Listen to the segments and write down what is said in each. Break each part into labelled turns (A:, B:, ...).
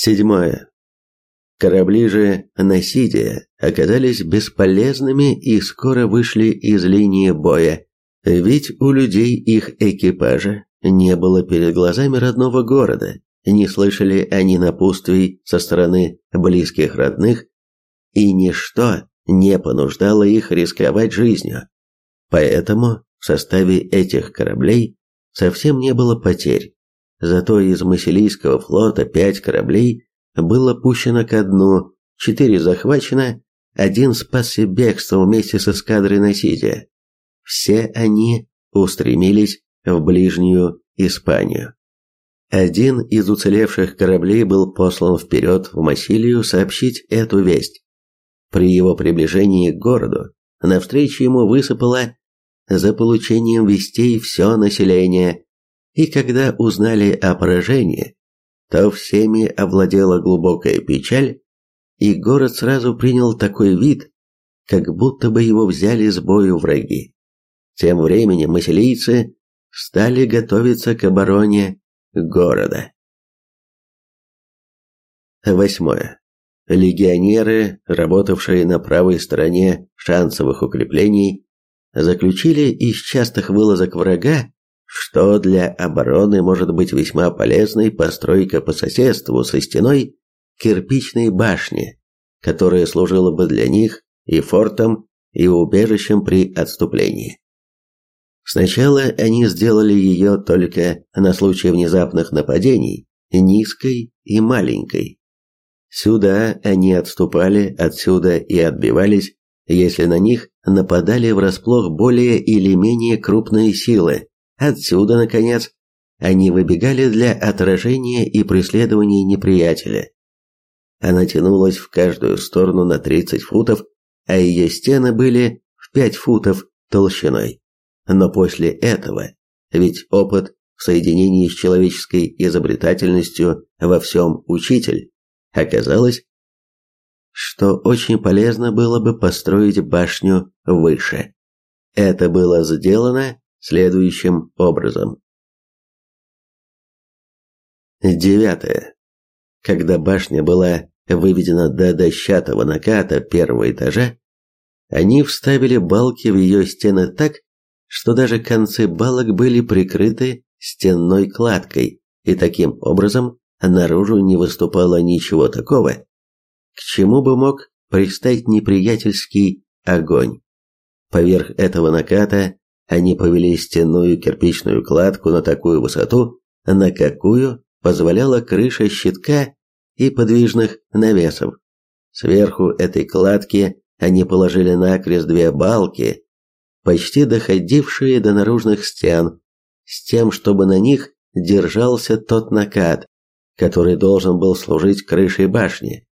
A: Седьмое. Корабли же Насидия оказались бесполезными и скоро вышли из линии боя, ведь у людей их экипажа не было перед глазами родного города, не слышали они напутствий со стороны близких родных, и ничто не понуждало их рисковать жизнью. Поэтому в составе этих кораблей совсем не было потерь. Зато из Масилийского флота пять кораблей было пущено ко дну, четыре захвачено, один спасся бегством вместе с эскадрой Насидия. Все они устремились в ближнюю Испанию. Один из уцелевших кораблей был послан вперед в Массилию сообщить эту весть. При его приближении к городу навстречу ему высыпало за получением вестей все население, и когда узнали о поражении, то всеми овладела глубокая печаль, и город сразу принял такой вид, как будто бы его взяли с бою враги. Тем временем массилийцы стали готовиться к обороне города. Восьмое. Легионеры, работавшие на правой стороне шансовых укреплений, заключили из частых вылазок врага, что для обороны может быть весьма полезной постройка по соседству со стеной кирпичной башни, которая служила бы для них и фортом, и убежищем при отступлении. Сначала они сделали ее только на случай внезапных нападений, низкой и маленькой. Сюда они отступали, отсюда и отбивались, если на них нападали врасплох более или менее крупные силы. Отсюда, наконец, они выбегали для отражения и преследования неприятеля. Она тянулась в каждую сторону на 30 футов, а ее стены были в 5 футов толщиной. Но после этого, ведь опыт в соединении с человеческой изобретательностью во всем учитель, оказалось, что очень полезно было бы построить башню выше. Это было сделано следующим образом. Девятое. Когда башня была выведена до дощатого наката первого этажа, они вставили балки в ее стены так, что даже концы балок были прикрыты стенной кладкой, и таким образом наружу не выступало ничего такого, к чему бы мог пристать неприятельский огонь. Поверх этого наката они повели стенную кирпичную кладку на такую высоту, на какую позволяла крыша щитка и подвижных навесов. Сверху этой кладки они положили накрест две балки, почти доходившие до наружных стен, с тем, чтобы на них держался тот накат, который должен был служить крышей башни.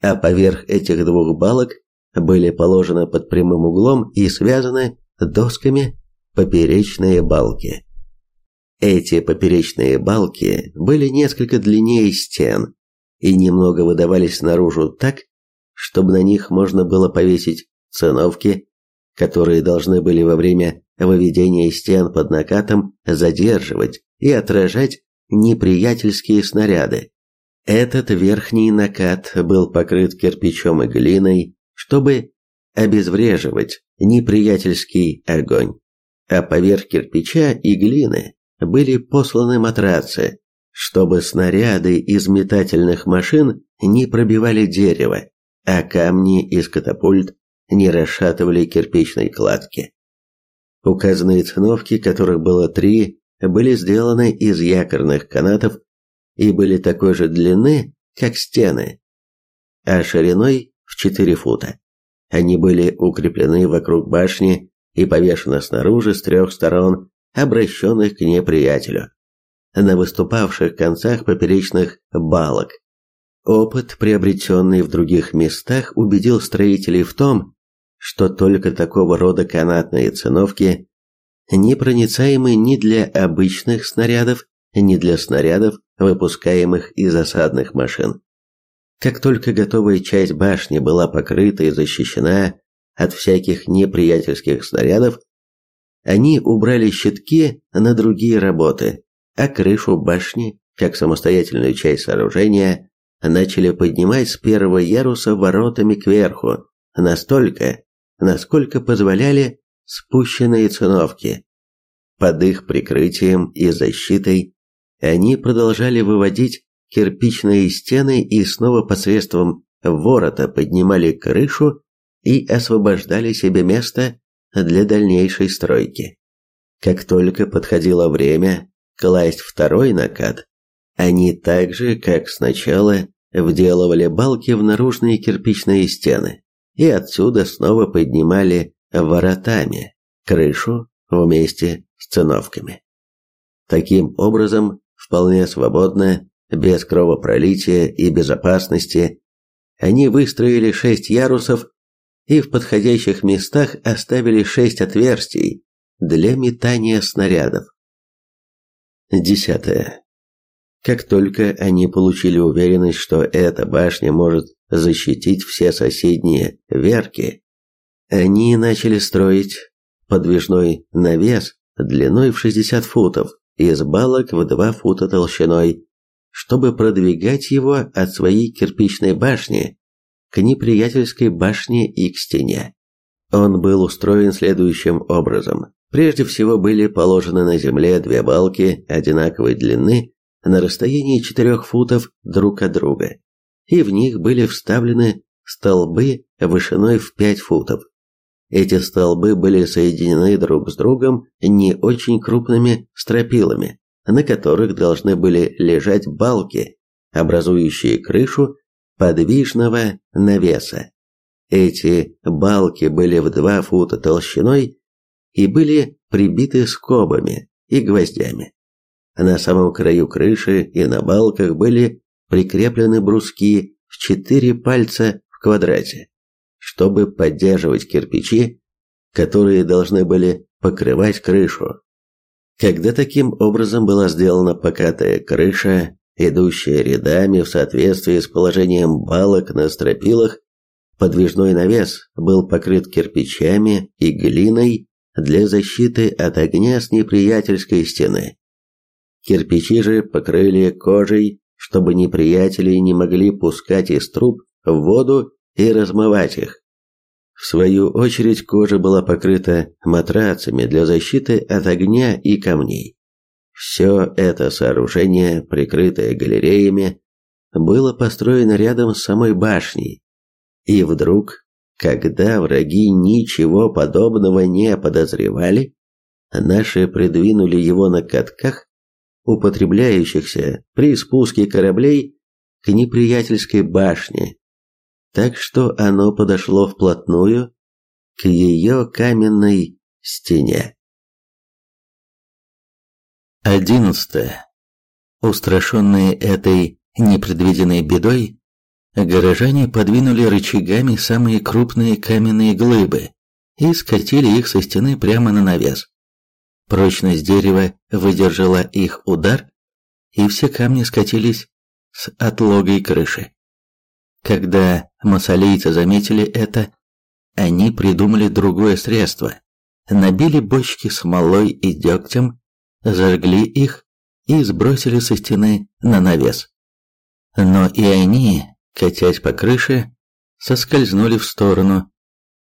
A: А поверх этих двух балок были положены под прямым углом и связаны досками поперечные балки. Эти поперечные балки были несколько длиннее стен и немного выдавались наружу так, чтобы на них можно было повесить циновки которые должны были во время выведения стен под накатом задерживать и отражать неприятельские снаряды. Этот верхний накат был покрыт кирпичом и глиной, чтобы обезвреживать неприятельский огонь, а поверх кирпича и глины были посланы матрацы, чтобы снаряды из метательных машин не пробивали дерево, а камни из катапульт не расшатывали кирпичной кладки. Указанные циновки, которых было три, были сделаны из якорных канатов и были такой же длины, как стены, а шириной в 4 фута. Они были укреплены вокруг башни и повешены снаружи с трех сторон, обращенных к неприятелю, на выступавших концах поперечных балок. Опыт, приобретенный в других местах, убедил строителей в том, что только такого рода канатные циновки непроницаемы ни для обычных снарядов, ни для снарядов, выпускаемых из осадных машин. Как только готовая часть башни была покрыта и защищена от всяких неприятельских снарядов, они убрали щитки на другие работы, а крышу башни как самостоятельную часть сооружения, начали поднимать с первого яруса воротами кверху, настолько, насколько позволяли спущенные циновки. Под их прикрытием и защитой они продолжали выводить кирпичные стены и снова посредством ворота поднимали крышу и освобождали себе место для дальнейшей стройки. Как только подходило время класть второй накат, они так же, как сначала, вделывали балки в наружные кирпичные стены и отсюда снова поднимали воротами крышу вместе с циновками. Таким образом, вполне свободно, без кровопролития и безопасности, они выстроили шесть ярусов и в подходящих местах оставили шесть отверстий для метания снарядов. Десятое. Как только они получили уверенность, что эта башня может защитить все соседние верки, они начали строить подвижной навес длиной в 60 футов из балок в 2 фута толщиной, чтобы продвигать его от своей кирпичной башни к неприятельской башне и к стене. Он был устроен следующим образом. Прежде всего были положены на земле две балки одинаковой длины на расстоянии 4 футов друг от друга, и в них были вставлены столбы вышиной в 5 футов. Эти столбы были соединены друг с другом не очень крупными стропилами, на которых должны были лежать балки, образующие крышу подвижного навеса. Эти балки были в 2 фута толщиной и были прибиты скобами и гвоздями. На самом краю крыши и на балках были прикреплены бруски в четыре пальца в квадрате чтобы поддерживать кирпичи, которые должны были покрывать крышу. Когда таким образом была сделана покатая крыша, идущая рядами в соответствии с положением балок на стропилах, подвижной навес был покрыт кирпичами и глиной для защиты от огня с неприятельской стены. Кирпичи же покрыли кожей, чтобы неприятели не могли пускать из труб в воду и размывать их. В свою очередь кожа была покрыта матрацами для защиты от огня и камней. Все это сооружение, прикрытое галереями, было построено рядом с самой башней. И вдруг, когда враги ничего подобного не подозревали, наши придвинули его на катках, употребляющихся при спуске кораблей к неприятельской башне так что оно подошло вплотную к ее каменной стене. Одиннадцатое. Устрашенные этой непредвиденной бедой, горожане подвинули рычагами самые крупные каменные глыбы и скатили их со стены прямо на навес. Прочность дерева выдержала их удар, и все камни скатились с отлогой крыши. Когда масолийцы заметили это, они придумали другое средство. Набили бочки смолой и дегтем, зажгли их и сбросили со стены на навес. Но и они, катясь по крыше, соскользнули в сторону.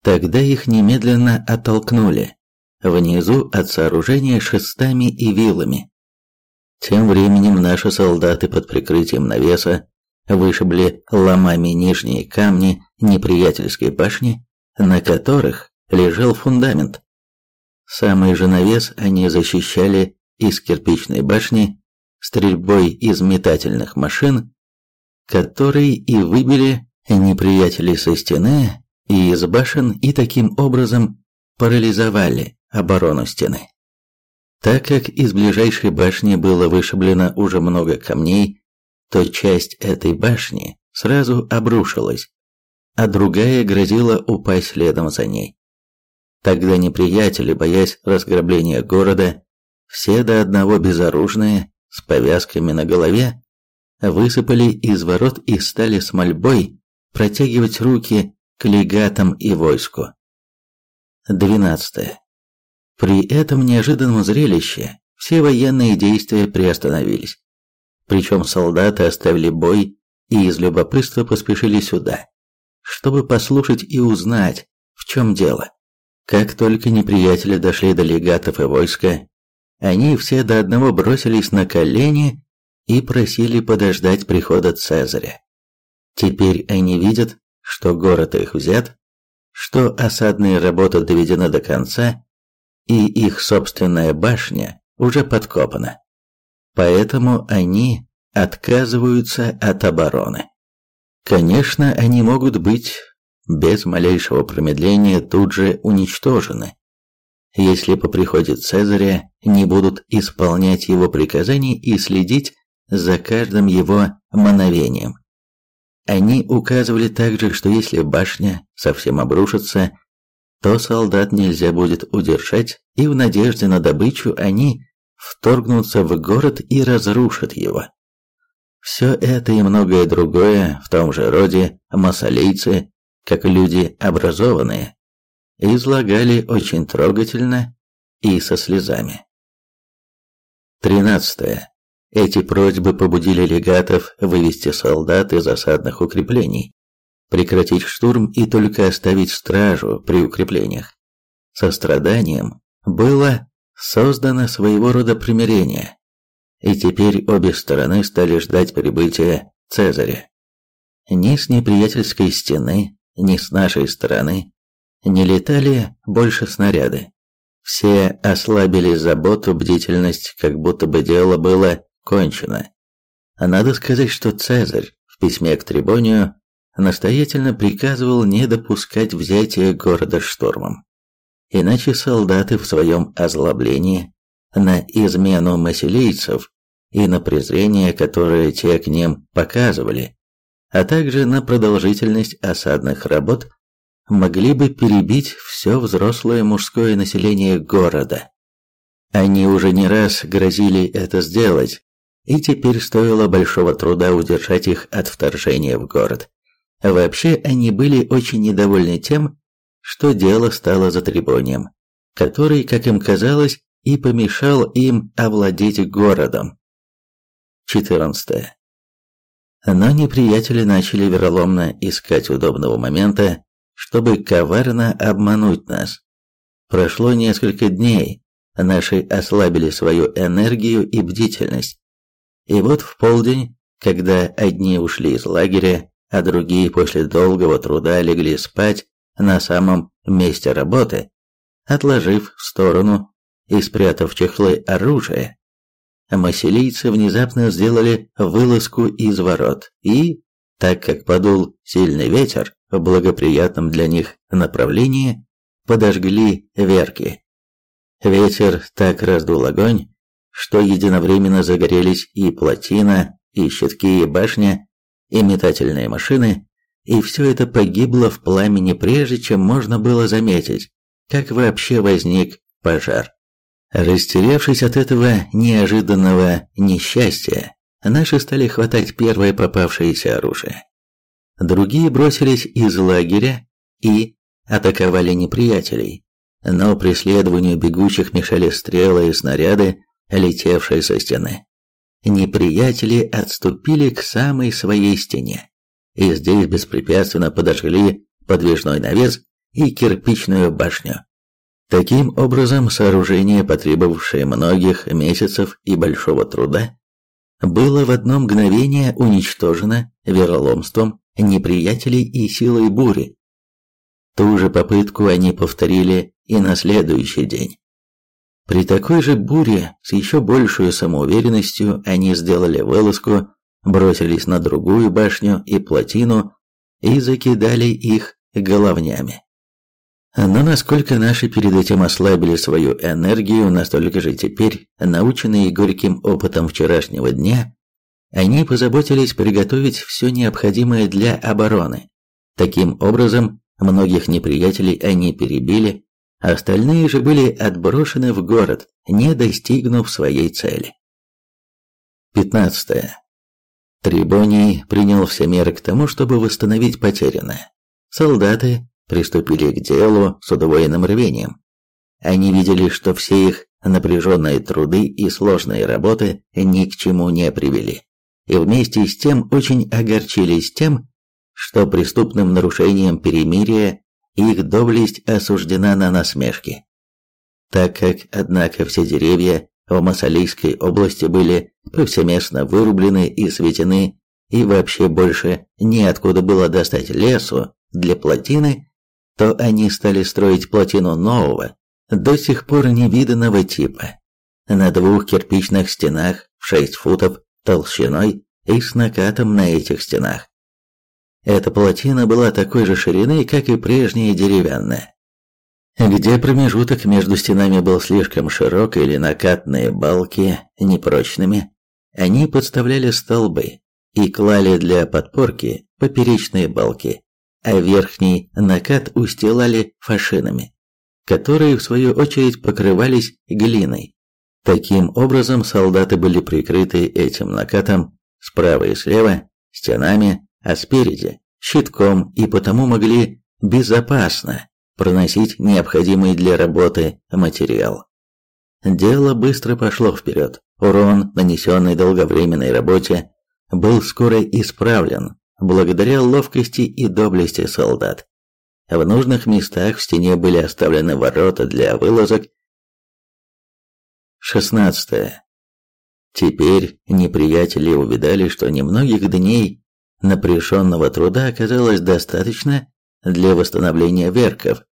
A: Тогда их немедленно оттолкнули, внизу от сооружения шестами и вилами. Тем временем наши солдаты под прикрытием навеса вышибли ломами нижние камни неприятельской башни, на которых лежал фундамент. Самый же навес они защищали из кирпичной башни стрельбой из метательных машин, которые и выбили неприятелей со стены и из башен и таким образом парализовали оборону стены. Так как из ближайшей башни было вышиблено уже много камней, то часть этой башни сразу обрушилась, а другая грозила упасть следом за ней. Тогда неприятели, боясь разграбления города, все до одного безоружные, с повязками на голове, высыпали из ворот и стали с мольбой протягивать руки к легатам и войску. 12. При этом неожиданном зрелище все военные действия приостановились.
B: Причем солдаты оставили бой и из любопытства поспешили сюда, чтобы послушать и узнать, в чем дело. Как только неприятели дошли до легатов и войска, они все до одного бросились на колени и просили подождать прихода Цезаря. Теперь они видят, что город их взят, что осадная работа доведена до конца, и их собственная башня уже подкопана. Поэтому они отказываются от обороны. Конечно, они могут быть без малейшего промедления тут же уничтожены, если по приходе Цезаря не будут исполнять его приказаний и следить за каждым его мановением. Они указывали также, что если башня совсем обрушится, то солдат нельзя будет удержать, и в надежде на добычу они вторгнутся в город и разрушат его. Все это и многое другое в том же роде массалийцы, как люди образованные, излагали очень трогательно и со слезами. 13. Эти просьбы побудили легатов вывести солдат из осадных укреплений, прекратить штурм и только оставить стражу при укреплениях. Со страданием было создано своего рода примирение, и теперь обе стороны стали ждать прибытия Цезаря. Ни с неприятельской стены, ни с нашей стороны не летали больше снаряды. Все ослабили заботу, бдительность, как будто бы дело было кончено. Надо сказать, что Цезарь в письме к Трибонию настоятельно приказывал не допускать взятия города штурмом. Иначе солдаты в своем озлоблении на измену масилийцев и на презрение, которое те к ним показывали, а также на продолжительность осадных работ, могли бы перебить все взрослое мужское население города. Они уже не раз грозили это сделать, и теперь стоило большого труда удержать их от вторжения в город. Вообще они были очень недовольны тем, что дело стало затребонием, который, как им казалось, и помешал им овладеть городом. 14. Но неприятели начали вероломно искать удобного момента, чтобы коварно обмануть нас. Прошло несколько дней, наши ослабили свою энергию и бдительность. И вот в полдень, когда одни ушли из лагеря, а другие после долгого труда легли спать на самом месте работы, отложив в сторону и спрятав чехлы оружия, массилийцы внезапно сделали вылазку из ворот и, так как подул сильный ветер в благоприятном для них направлении, подожгли верки. Ветер так раздул огонь, что единовременно загорелись и плотина, и щитки, и башня, и метательные машины, и все это погибло в пламени прежде, чем можно было заметить, как вообще возник пожар. Растерявшись от этого неожиданного несчастья, наши стали хватать первое попавшееся оружие. Другие бросились из лагеря и атаковали неприятелей, но преследованию бегущих мешали стрелы и снаряды, летевшие со стены. Неприятели отступили к самой своей стене, и здесь беспрепятственно подожгли подвижной навес и кирпичную башню. Таким образом, сооружение, потребовавшее многих месяцев и большого труда, было в одно мгновение уничтожено вероломством неприятелей и силой бури. Ту же попытку они повторили и на следующий день. При такой же буре с еще большей самоуверенностью они сделали вылазку, бросились на другую башню и плотину и закидали их головнями. Но насколько наши перед этим ослабили свою энергию, настолько же теперь, наученные горьким опытом вчерашнего дня, они позаботились приготовить все необходимое для обороны. Таким образом, многих неприятелей они перебили, Остальные же были отброшены в город, не достигнув своей цели. 15. Трибоний принял все меры к тому, чтобы восстановить потерянное. Солдаты приступили к делу с удвоенным рвением. Они видели, что все их напряженные труды и сложные работы ни к чему не привели. и вместе с тем очень огорчились тем, что преступным нарушением перемирия их доблесть осуждена на насмешки. Так как, однако, все деревья в Масалийской области были повсеместно вырублены и светены, и вообще больше неоткуда было достать лесу для плотины, то они стали строить плотину нового, до сих пор невиданного типа, на двух кирпичных стенах в 6 футов толщиной и с накатом на этих стенах. Эта плотина была такой же ширины, как и прежняя деревянная. Где промежуток между стенами был слишком широк или накатные балки непрочными, они подставляли столбы и клали для подпорки поперечные балки, а верхний накат устилали фашинами, которые в свою очередь покрывались глиной. Таким образом, солдаты были прикрыты этим накатом справа и слева стенами, а спереди щитком и потому могли безопасно проносить необходимый для работы материал. Дело быстро пошло вперед. Урон, нанесенный долговременной работе, был скоро исправлен благодаря ловкости и доблести солдат. В нужных местах в стене были оставлены ворота для вылазок. 16. Теперь неприятели увидали, что немногих дней напряженного труда оказалось достаточно для восстановления верков,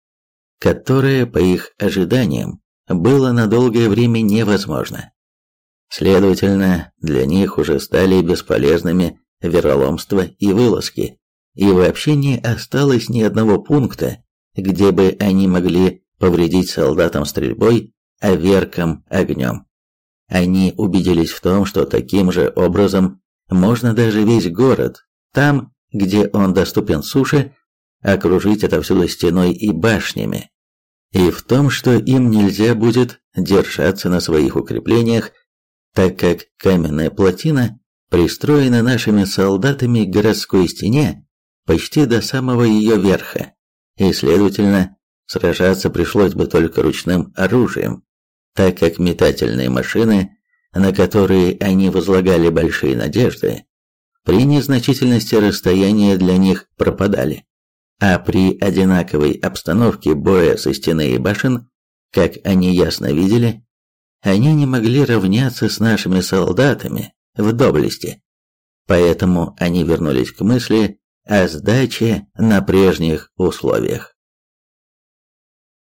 B: которое, по их ожиданиям, было на долгое время невозможно. Следовательно, для них уже стали бесполезными вероломство и вылазки, и вообще не осталось ни одного пункта, где бы они могли повредить солдатам стрельбой, а веркам огнем. Они убедились в том, что таким же образом можно даже весь город там, где он доступен суше, окружить отовсюду стеной и башнями. И в том, что им нельзя будет держаться на своих укреплениях, так как каменная плотина пристроена нашими солдатами к городской стене почти до самого ее верха, и, следовательно, сражаться пришлось бы только ручным оружием, так как метательные машины, на которые они возлагали большие надежды, при незначительности расстояния для них пропадали, а при одинаковой обстановке боя со стены и башен, как они ясно видели, они не могли равняться с нашими солдатами в доблести. Поэтому они вернулись к мысли о сдаче на прежних условиях.